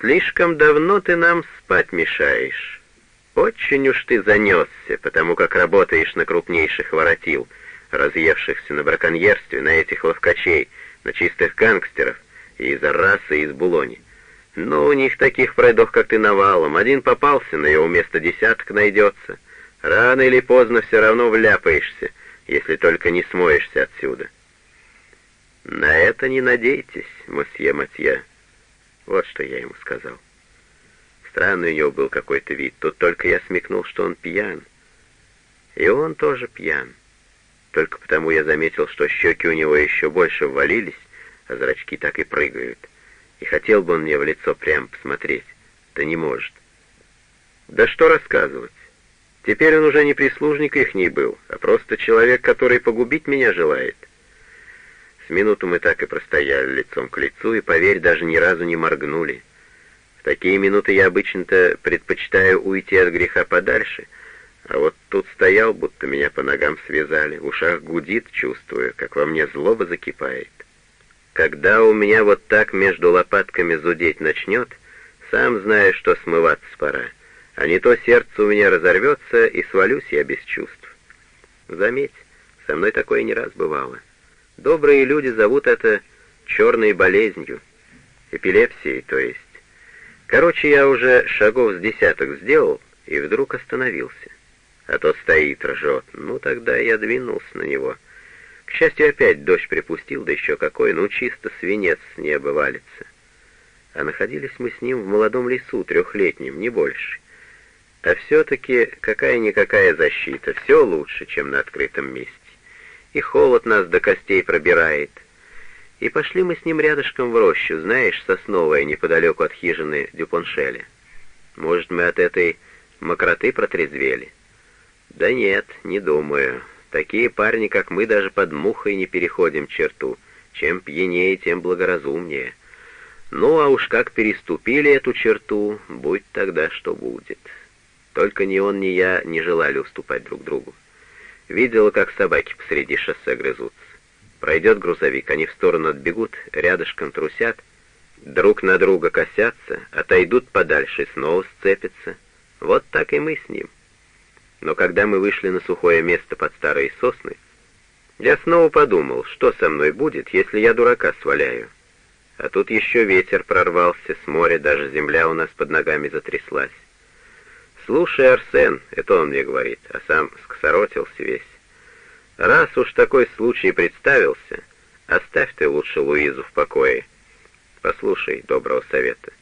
Слишком давно ты нам спать мешаешь. Очень уж ты занесся, потому как работаешь на крупнейших воротил, разъевшихся на браконьерстве, на этих ловкачей, на чистых гангстеров, и из расы, и из Булони. Но у них таких пройдох, как ты, навалом. Один попался, на его место десяток найдется. Рано или поздно все равно вляпаешься, если только не смоешься отсюда. На это не надейтесь, мосье Матье. Вот что я ему сказал. Странный у него был какой-то вид. Тут только я смекнул, что он пьян. И он тоже пьян. Только потому я заметил, что щеки у него еще больше ввалились, а зрачки так и прыгают. И хотел бы он мне в лицо прям посмотреть, да не может. Да что рассказывать. Теперь он уже не прислужник их не был, а просто человек, который погубить меня желает. Минуту мы так и простояли лицом к лицу, и, поверь, даже ни разу не моргнули. В такие минуты я обычно-то предпочитаю уйти от греха подальше, а вот тут стоял, будто меня по ногам связали, в ушах гудит, чувствую, как во мне злоба закипает. Когда у меня вот так между лопатками зудеть начнет, сам знаю, что смываться пора, а не то сердце у меня разорвется, и свалюсь я без чувств. Заметь, со мной такое не раз бывало. Добрые люди зовут это черной болезнью, эпилепсией, то есть. Короче, я уже шагов с десяток сделал и вдруг остановился. А то стоит, ржет. Ну, тогда я двинулся на него. К счастью, опять дождь припустил, да еще какой, ну, чисто свинец с неба валится. А находились мы с ним в молодом лесу, трехлетнем, не больше. А все-таки какая-никакая защита, все лучше, чем на открытом месте. И холод нас до костей пробирает — и пошли мы с ним рядышком в рощу, знаешь, сосновая, неподалеку от хижины Дюпоншеля. Может, мы от этой мокроты протрезвели? Да нет, не думаю. Такие парни, как мы, даже под мухой не переходим черту. Чем пьянее, тем благоразумнее. Ну, а уж как переступили эту черту, будь тогда что будет. Только ни он, ни я не желали уступать друг другу. Видела, как собаки посреди шоссе грызутся. Пройдет грузовик, они в сторону отбегут, рядышком трусят, друг на друга косятся, отойдут подальше, снова сцепятся. Вот так и мы с ним. Но когда мы вышли на сухое место под старые сосны, я снова подумал, что со мной будет, если я дурака сваляю. А тут еще ветер прорвался с моря, даже земля у нас под ногами затряслась. «Слушай, Арсен», — это он мне говорит, а сам скосоротился весь. Раз уж такой случай представился, оставь ты лучше Луизу в покое. Послушай доброго совета.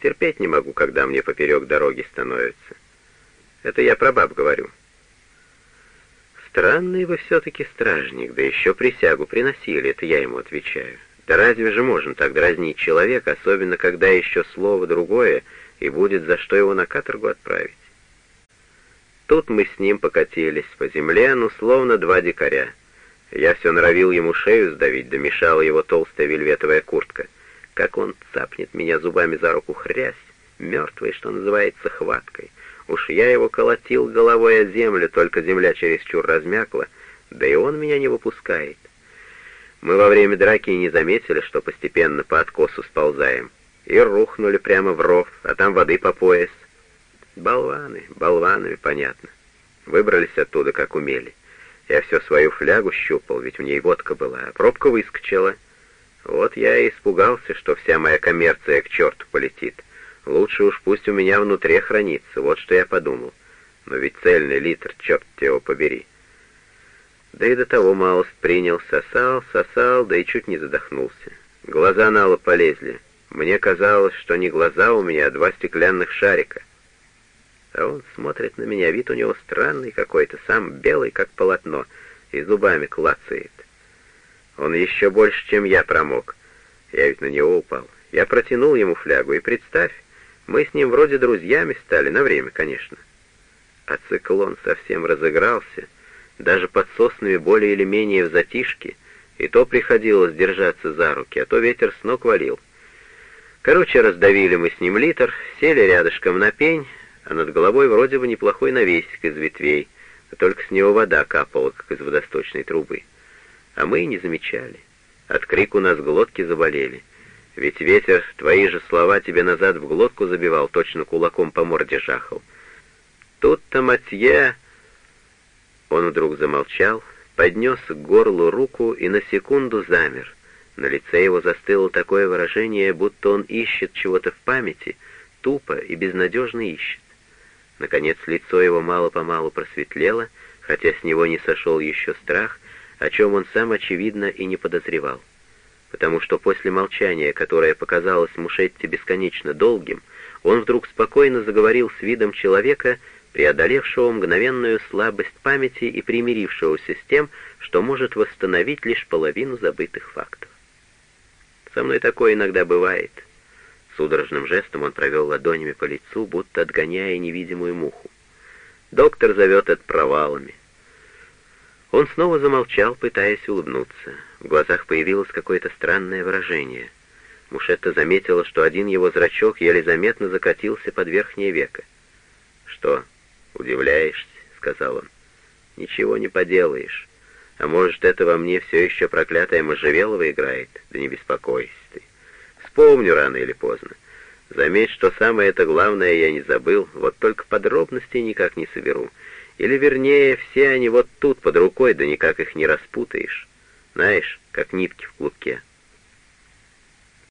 Терпеть не могу, когда мне поперек дороги становится. Это я про баб говорю. Странный вы все-таки стражник, да еще присягу приносили, это я ему отвечаю. Да разве же можно так дразнить человека, особенно когда еще слово другое, и будет за что его на каторгу отправить? Тут мы с ним покатились по земле, ну, словно два дикаря. Я все норовил ему шею сдавить, да мешала его толстая вельветовая куртка. Как он цапнет меня зубами за руку хрясь, мертвый, что называется, хваткой. Уж я его колотил головой о землю, только земля чересчур размякла, да и он меня не выпускает. Мы во время драки не заметили, что постепенно по откосу сползаем, и рухнули прямо в ров, а там воды по пояс. Болваны, болванами, понятно. Выбрались оттуда, как умели. Я все свою флягу щупал, ведь в ней водка была, а пробка выскочила. Вот я и испугался, что вся моя коммерция к черту полетит. Лучше уж пусть у меня внутри хранится, вот что я подумал. Но ведь цельный литр, черт его побери. Да и до того малость принял, сосал, сосал, да и чуть не задохнулся. Глаза на полезли. Мне казалось, что не глаза у меня, а два стеклянных шарика — а он смотрит на меня, вид у него странный какой-то, сам белый, как полотно, и зубами клацает. Он еще больше, чем я промок. Я ведь на него упал. Я протянул ему флягу, и представь, мы с ним вроде друзьями стали, на время, конечно. А циклон совсем разыгрался, даже под соснами более или менее в затишке, и то приходилось держаться за руки, а то ветер с ног валил. Короче, раздавили мы с ним литр, сели рядышком на пень, а над головой вроде бы неплохой навесик из ветвей, но только с него вода капала, как из водосточной трубы. А мы и не замечали. От крику нас глотки заболели. Ведь ветер твои же слова тебе назад в глотку забивал, точно кулаком по морде жахал. Тут-то Матье...» Он вдруг замолчал, поднес к горлу руку и на секунду замер. На лице его застыло такое выражение, будто он ищет чего-то в памяти, тупо и безнадежно ищет. Наконец лицо его мало-помалу просветлело, хотя с него не сошел еще страх, о чем он сам, очевидно, и не подозревал. Потому что после молчания, которое показалось Мушетти бесконечно долгим, он вдруг спокойно заговорил с видом человека, преодолевшего мгновенную слабость памяти и примирившегося с тем, что может восстановить лишь половину забытых фактов. «Со мной такое иногда бывает», Судорожным жестом он провел ладонями по лицу, будто отгоняя невидимую муху. Доктор зовет это провалами. Он снова замолчал, пытаясь улыбнуться. В глазах появилось какое-то странное выражение. Мушетта заметила, что один его зрачок еле заметно закатился под верхнее веко. «Что, удивляешься?» — сказал он. «Ничего не поделаешь. А может, это во мне все еще проклятая Можжевелова играет? Да не беспокойся ты. Вспомню рано или поздно. Заметь, что самое это главное я не забыл, вот только подробностей никак не соберу. Или, вернее, все они вот тут, под рукой, да никак их не распутаешь. Знаешь, как нитки в клубке.